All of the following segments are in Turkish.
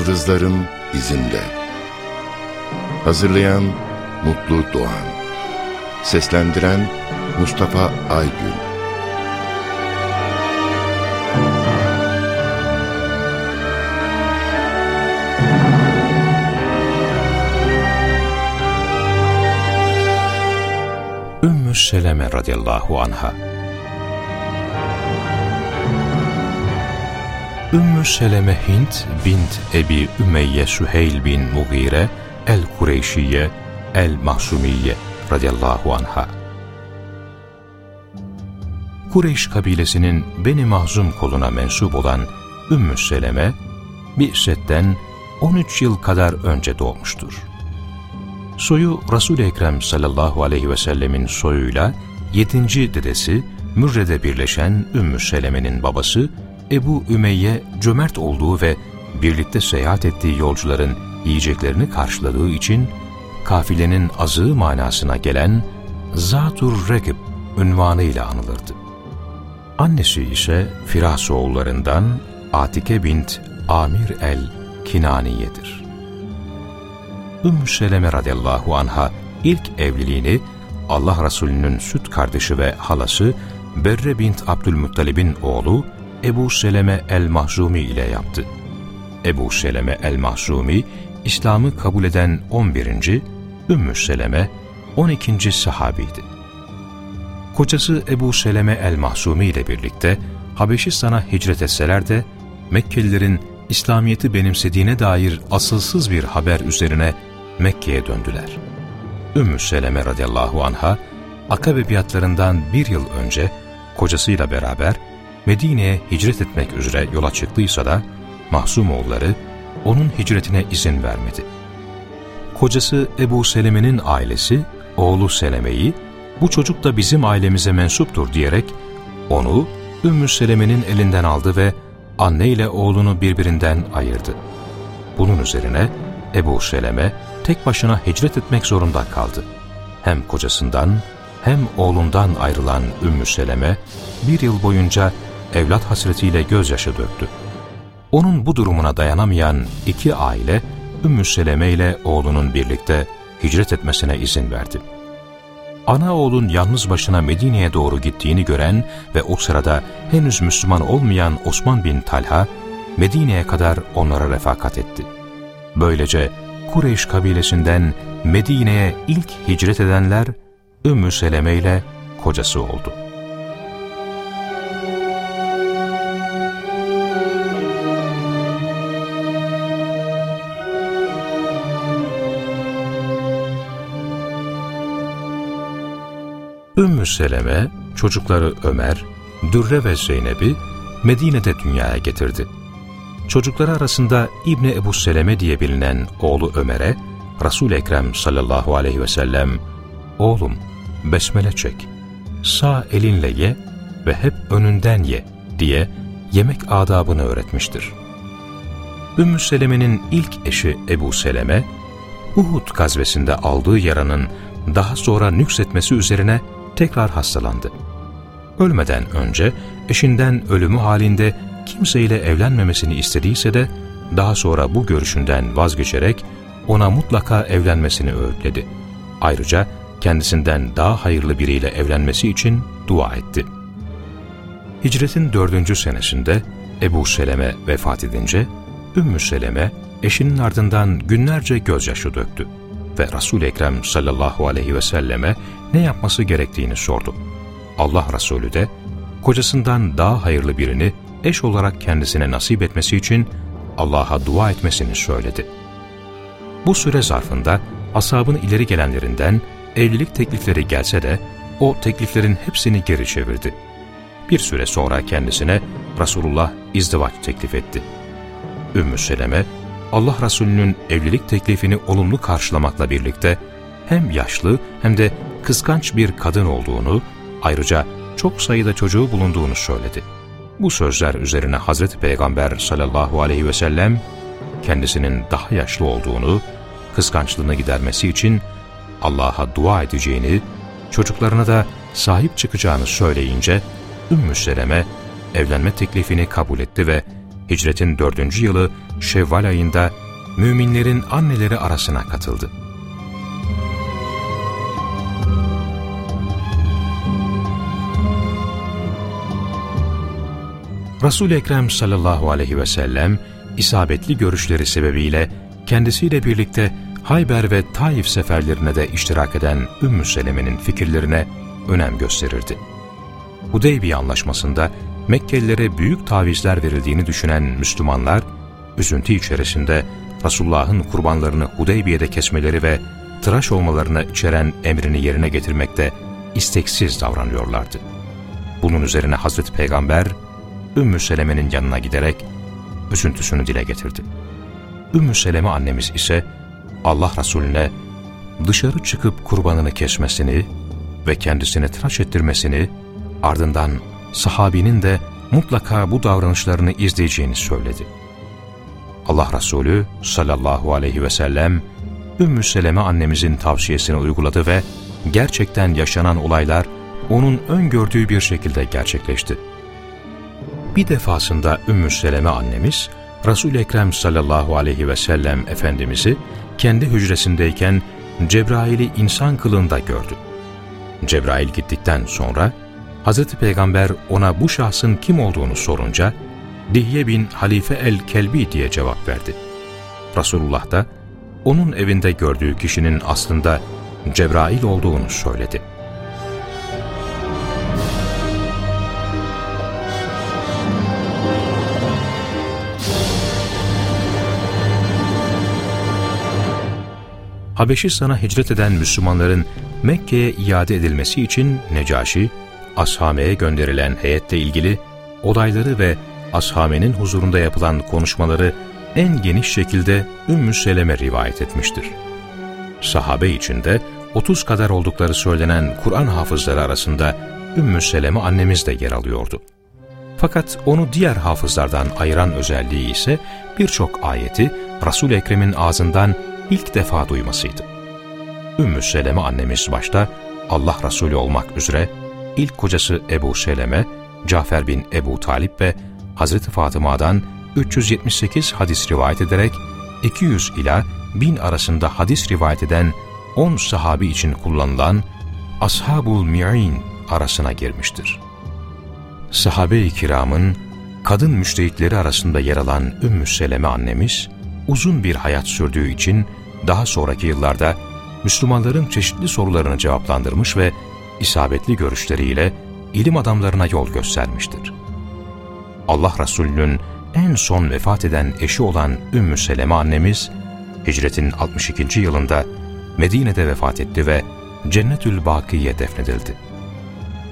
Yıldızların izinde. Hazırlayan Mutlu Doğan. Seslendiren Mustafa Aygün. Ümmü Seleme radıyallahu anha Ümmü Seleme Hint bint Ebi Ümeyye Süheyl bin Mugire el-Kureyşiye el-Mahsumiye radıyallahu anha. Kureyş kabilesinin Beni Mahzum koluna mensup olan Ümmü Seleme, Bi'setten 13 yıl kadar önce doğmuştur. Soyu Resul-i Ekrem sallallahu aleyhi ve sellemin soyuyla 7. dedesi Mürre'de birleşen Ümmü Seleme'nin babası Ebu Ümeyye cömert olduğu ve birlikte seyahat ettiği yolcuların yiyeceklerini karşıladığı için kafilenin azığı manasına gelen Zatur Rekib ünvanıyla anılırdı. Annesi ise Firas oğullarından Atike bint Amir el-Kinaniye'dir. Ümmü Seleme radıyallahu anha ilk evliliğini Allah Resulü'nün süt kardeşi ve halası Berre bint Abdülmuttalib'in oğlu Ebu Seleme el-Mahzumi ile yaptı. Ebu Seleme el-Mahzumi, İslam'ı kabul eden 11. Ümmü Seleme 12. sahabiydi. Kocası Ebu Seleme el-Mahzumi ile birlikte Habeşistan'a hicret etseler de Mekkelilerin İslamiyet'i benimsediğine dair asılsız bir haber üzerine Mekke'ye döndüler. Ümmü Seleme radıyallahu anha Akabe biatlarından bir yıl önce kocasıyla beraber Medine'ye hicret etmek üzere yola çıktıysa da Mahzumoğulları onun hicretine izin vermedi. Kocası Ebu Seleme'nin ailesi oğlu Seleme'yi bu çocuk da bizim ailemize mensuptur diyerek onu Ümmü Seleme'nin elinden aldı ve anne ile oğlunu birbirinden ayırdı. Bunun üzerine Ebu Seleme tek başına hicret etmek zorunda kaldı. Hem kocasından hem oğlundan ayrılan Ümmü Seleme bir yıl boyunca evlat hasretiyle gözyaşı döktü. Onun bu durumuna dayanamayan iki aile Ümmü Seleme ile oğlunun birlikte hicret etmesine izin verdi. Ana oğlun yalnız başına Medine'ye doğru gittiğini gören ve o sırada henüz Müslüman olmayan Osman bin Talha, Medine'ye kadar onlara refakat etti. Böylece Kureyş kabilesinden Medine'ye ilk hicret edenler Ümmü Seleme ile kocası oldu. Ümmü Seleme, çocukları Ömer, Dürre ve Zeynep'i Medine'de dünyaya getirdi. Çocukları arasında İbni Ebu Seleme diye bilinen oğlu Ömer'e, Resul-i Ekrem sallallahu aleyhi ve sellem, ''Oğlum, besmele çek, sağ elinle ye ve hep önünden ye.'' diye yemek adabını öğretmiştir. Ümmü Seleme'nin ilk eşi Ebu Seleme, Uhud gazvesinde aldığı yaranın daha sonra nüksetmesi üzerine tekrar hastalandı. Ölmeden önce eşinden ölümü halinde kimseyle evlenmemesini istediyse de daha sonra bu görüşünden vazgeçerek ona mutlaka evlenmesini öğütledi. Ayrıca kendisinden daha hayırlı biriyle evlenmesi için dua etti. Hicretin dördüncü senesinde Ebu Seleme vefat edince Ümmü Seleme eşinin ardından günlerce gözyaşı döktü ve Resul-i Ekrem sallallahu aleyhi ve selleme ne yapması gerektiğini sordu. Allah Resulü de kocasından daha hayırlı birini eş olarak kendisine nasip etmesi için Allah'a dua etmesini söyledi. Bu süre zarfında asabın ileri gelenlerinden evlilik teklifleri gelse de o tekliflerin hepsini geri çevirdi. Bir süre sonra kendisine Resulullah izdivaç teklif etti. Ümmü Seleme, Allah Resulü'nün evlilik teklifini olumlu karşılamakla birlikte hem yaşlı hem de kıskanç bir kadın olduğunu, ayrıca çok sayıda çocuğu bulunduğunu söyledi. Bu sözler üzerine Hazreti Peygamber sallallahu aleyhi ve sellem kendisinin daha yaşlı olduğunu, kıskançlığını gidermesi için Allah'a dua edeceğini, çocuklarına da sahip çıkacağını söyleyince Ümmü Seleme evlenme teklifini kabul etti ve hicretin dördüncü yılı Şevval ayında müminlerin anneleri arasına katıldı. Resul-i Ekrem sallallahu aleyhi ve sellem isabetli görüşleri sebebiyle kendisiyle birlikte Hayber ve Taif seferlerine de iştirak eden Ümmü Seleme'nin fikirlerine önem gösterirdi. Hudeybiye anlaşmasında Mekkelilere büyük tavizler verildiğini düşünen Müslümanlar, üzüntü içerisinde Resulullah'ın kurbanlarını Hudeybiye'de kesmeleri ve tıraş olmalarını içeren emrini yerine getirmekte isteksiz davranıyorlardı. Bunun üzerine Hazreti Peygamber, Ümmü Seleme'nin yanına giderek üzüntüsünü dile getirdi. Ümmü Seleme annemiz ise Allah Resulüne dışarı çıkıp kurbanını kesmesini ve kendisini tıraş ettirmesini, ardından sahabinin de mutlaka bu davranışlarını izleyeceğini söyledi. Allah Resulü sallallahu aleyhi ve sellem Ümmü Seleme annemizin tavsiyesini uyguladı ve gerçekten yaşanan olaylar onun öngördüğü bir şekilde gerçekleşti. Bir defasında Ümmü Seleme annemiz, Resul-i Ekrem sallallahu aleyhi ve sellem Efendimiz'i kendi hücresindeyken Cebrail'i insan kılığında gördü. Cebrail gittikten sonra Hz. Peygamber ona bu şahsın kim olduğunu sorunca Dihye bin Halife el-Kelbi diye cevap verdi. Resulullah da onun evinde gördüğü kişinin aslında Cebrail olduğunu söyledi. Habeşistan'a hicret eden Müslümanların Mekke'ye iade edilmesi için Necaşi, Ashame'ye gönderilen heyetle ilgili olayları ve Ashame'nin huzurunda yapılan konuşmaları en geniş şekilde Ümmü Seleme rivayet etmiştir. Sahabe içinde 30 kadar oldukları söylenen Kur'an hafızları arasında Ümmü Seleme annemiz de yer alıyordu. Fakat onu diğer hafızlardan ayıran özelliği ise birçok ayeti Resul-i Ekrem'in ağzından ilk defa duymasıydı. Ümmü Seleme annemiz başta Allah Resulü olmak üzere ilk kocası Ebu Seleme, Cafer bin Ebu Talip ve Hazreti Fatıma'dan 378 hadis rivayet ederek 200 ila 1000 arasında hadis rivayet eden 10 sahabi için kullanılan Ashabul Mi'in arasına girmiştir. Sahabe-i kiramın kadın müştehitleri arasında yer alan Ümmü Seleme annemiz, uzun bir hayat sürdüğü için daha sonraki yıllarda Müslümanların çeşitli sorularını cevaplandırmış ve isabetli görüşleriyle ilim adamlarına yol göstermiştir. Allah Resulü'nün en son vefat eden eşi olan Ümmü Seleme annemiz, hicretin 62. yılında Medine'de vefat etti ve Cennetül Bakiye defnedildi.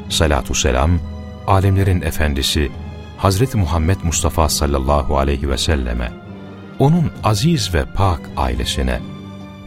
Salatu selam, alemlerin efendisi Hazreti Muhammed Mustafa sallallahu aleyhi ve selleme, onun aziz ve pak ailesine